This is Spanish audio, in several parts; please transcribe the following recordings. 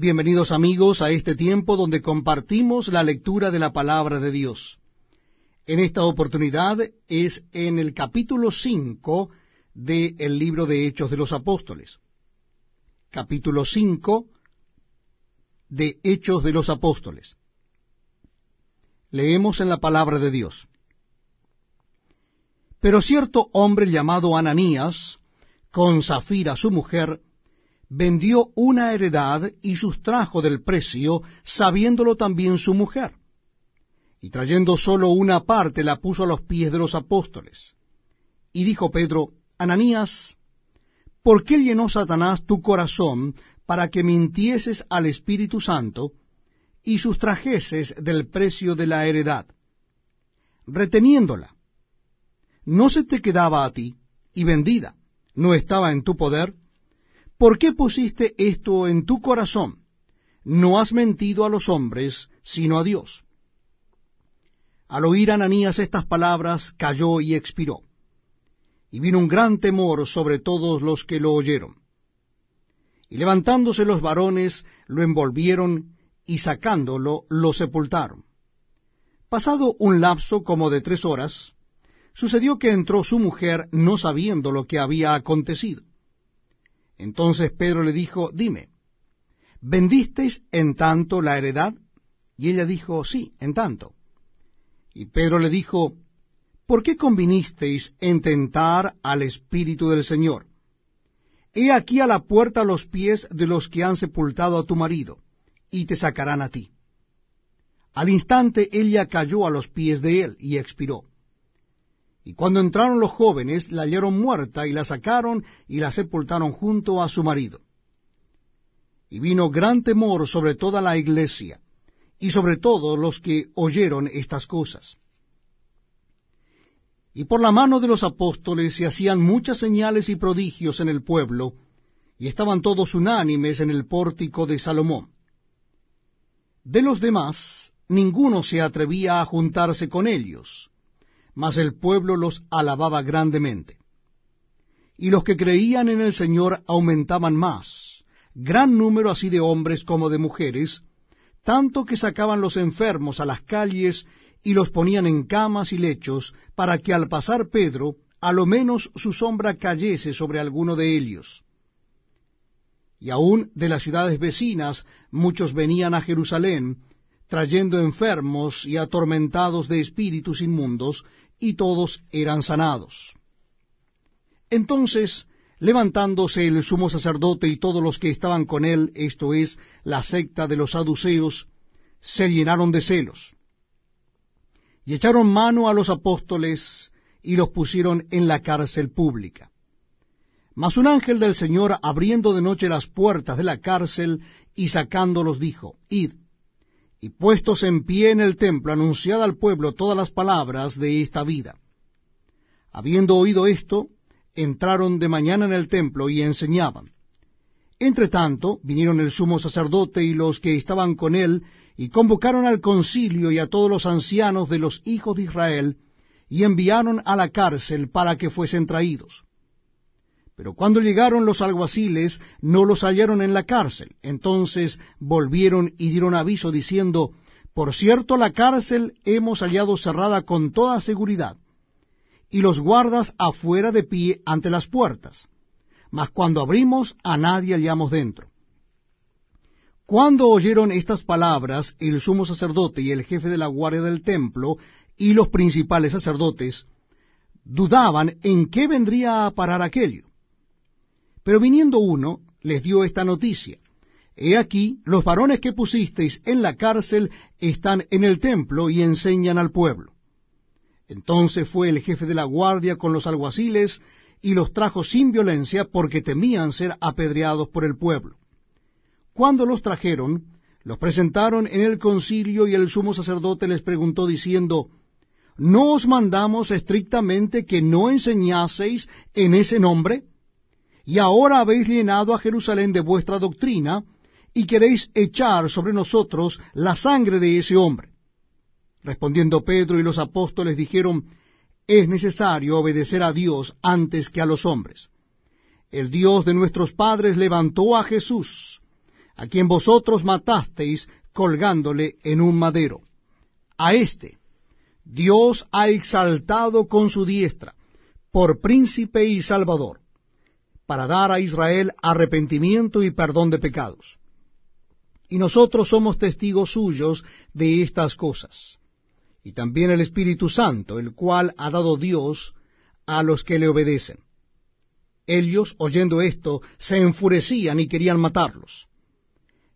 Bienvenidos amigos a este tiempo donde compartimos la lectura de la palabra de Dios. En esta oportunidad es en el capítulo 5 del libro de Hechos de los Apóstoles. Capítulo 5 de Hechos de los Apóstoles. Leemos en la palabra de Dios. Pero cierto hombre llamado Ananías, con Zafira su mujer, vendió una heredad y sustrajo del precio, sabiéndolo también su mujer. Y trayendo sólo una parte la puso a los pies de los apóstoles. Y dijo Pedro, Ananías, ¿por qué llenó Satanás tu corazón para que mintieses al Espíritu Santo y sustrajeses del precio de la heredad? Reteniéndola, ¿no se te quedaba a ti y vendida? ¿No estaba en tu poder? ¿Por qué pusiste esto en tu corazón? No has mentido a los hombres, sino a Dios. Al oír Ananías estas palabras, cayó y expiró. Y vino un gran temor sobre todos los que lo oyeron. Y levantándose los varones, lo envolvieron, y sacándolo, lo sepultaron. Pasado un lapso como de tres horas, sucedió que entró su mujer no sabiendo lo que había acontecido. Entonces Pedro le dijo, dime, ¿vendisteis en tanto la heredad? Y ella dijo, sí, en tanto. Y Pedro le dijo, ¿por qué convinisteis en tentar al Espíritu del Señor? He aquí a la puerta los pies de los que han sepultado a tu marido, y te sacarán a ti. Al instante ella cayó a los pies de él y expiró. Y cuando entraron los jóvenes, la hallaron muerta y la sacaron y la sepultaron junto a su marido. Y vino gran temor sobre toda la iglesia y sobre todos los que oyeron estas cosas. Y por la mano de los apóstoles se hacían muchas señales y prodigios en el pueblo, y estaban todos unánimes en el pórtico de Salomón. De los demás, ninguno se atrevía a juntarse con ellos, mas el pueblo los alababa grandemente. Y los que creían en el Señor aumentaban más, gran número así de hombres como de mujeres, tanto que sacaban los enfermos a las calles y los ponían en camas y lechos, para que al pasar Pedro, a lo menos su sombra cayese sobre alguno de ellos. Y aun de las ciudades vecinas muchos venían a Jerusalén, trayendo enfermos y atormentados de espíritus inmundos, y todos eran sanados. Entonces, levantándose el sumo sacerdote y todos los que estaban con él, esto es, la secta de los saduceos, se llenaron de celos. Y echaron mano a los apóstoles y los pusieron en la cárcel pública. Mas un ángel del Señor, abriendo de noche las puertas de la cárcel y sacándolos, dijo, Id, y puestos en pie en el templo, anunciad al pueblo todas las palabras de esta vida. Habiendo oído esto, entraron de mañana en el templo y enseñaban. Entre tanto, vinieron el sumo sacerdote y los que estaban con él, y convocaron al concilio y a todos los ancianos de los hijos de Israel, y enviaron a la cárcel para que fuesen traídos. Pero cuando llegaron los alguaciles, no los hallaron en la cárcel. Entonces volvieron y dieron aviso diciendo, Por cierto, la cárcel hemos hallado cerrada con toda seguridad, y los guardas afuera de pie ante las puertas. Mas cuando abrimos, a nadie hallamos dentro. Cuando oyeron estas palabras, el sumo sacerdote y el jefe de la guardia del templo y los principales sacerdotes dudaban en qué vendría a parar aquello. Pero viniendo uno, les dio esta noticia. He aquí, los varones que pusisteis en la cárcel están en el templo y enseñan al pueblo. Entonces fue el jefe de la guardia con los alguaciles y los trajo sin violencia porque temían ser apedreados por el pueblo. Cuando los trajeron, los presentaron en el concilio y el sumo sacerdote les preguntó diciendo, ¿No os mandamos estrictamente que no enseñaseis en ese nombre? Y ahora habéis llenado a Jerusalén de vuestra doctrina, y queréis echar sobre nosotros la sangre de ese hombre. Respondiendo Pedro y los apóstoles dijeron, es necesario obedecer a Dios antes que a los hombres. El Dios de nuestros padres levantó a Jesús, a quien vosotros matasteis colgándole en un madero. A éste Dios ha exaltado con su diestra, por príncipe y salvador, para dar a Israel arrepentimiento y perdón de pecados. Y nosotros somos testigos suyos de estas cosas. Y también el Espíritu Santo, el cual ha dado Dios a los que le obedecen. Ellos, oyendo esto, se enfurecían y querían matarlos.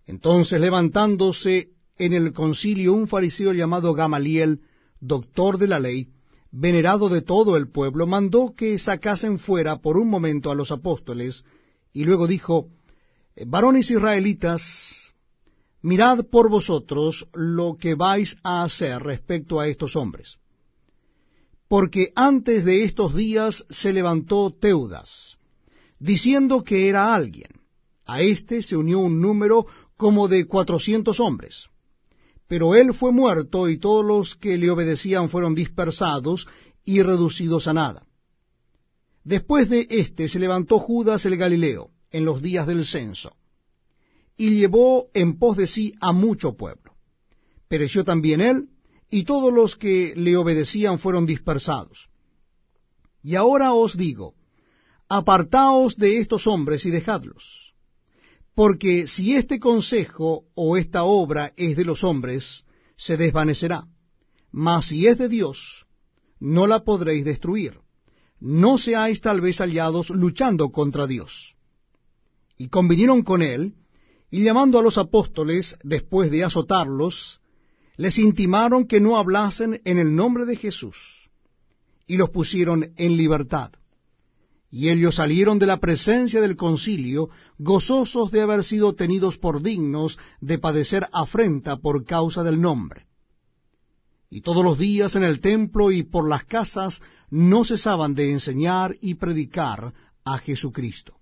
Entonces levantándose en el concilio un fariseo llamado Gamaliel, doctor de la ley, venerado de todo el pueblo, mandó que sacasen fuera por un momento a los apóstoles, y luego dijo, Varones israelitas, mirad por vosotros lo que vais a hacer respecto a estos hombres. Porque antes de estos días se levantó Teudas, diciendo que era alguien. A éste se unió un número como de cuatrocientos hombres. Pero él fue muerto y todos los que le obedecían fueron dispersados y reducidos a nada. Después de éste se levantó Judas el Galileo en los días del censo y llevó en pos de sí a mucho pueblo. Pereció también él y todos los que le obedecían fueron dispersados. Y ahora os digo, apartaos de estos hombres y dejadlos porque si este consejo o esta obra es de los hombres, se desvanecerá. Mas si es de Dios, no la podréis destruir. No seáis tal vez aliados luchando contra Dios. Y convinieron con él, y llamando a los apóstoles, después de azotarlos, les intimaron que no hablasen en el nombre de Jesús, y los pusieron en libertad. Y ellos salieron de la presencia del concilio, gozosos de haber sido tenidos por dignos de padecer afrenta por causa del nombre. Y todos los días en el templo y por las casas no cesaban de enseñar y predicar a Jesucristo.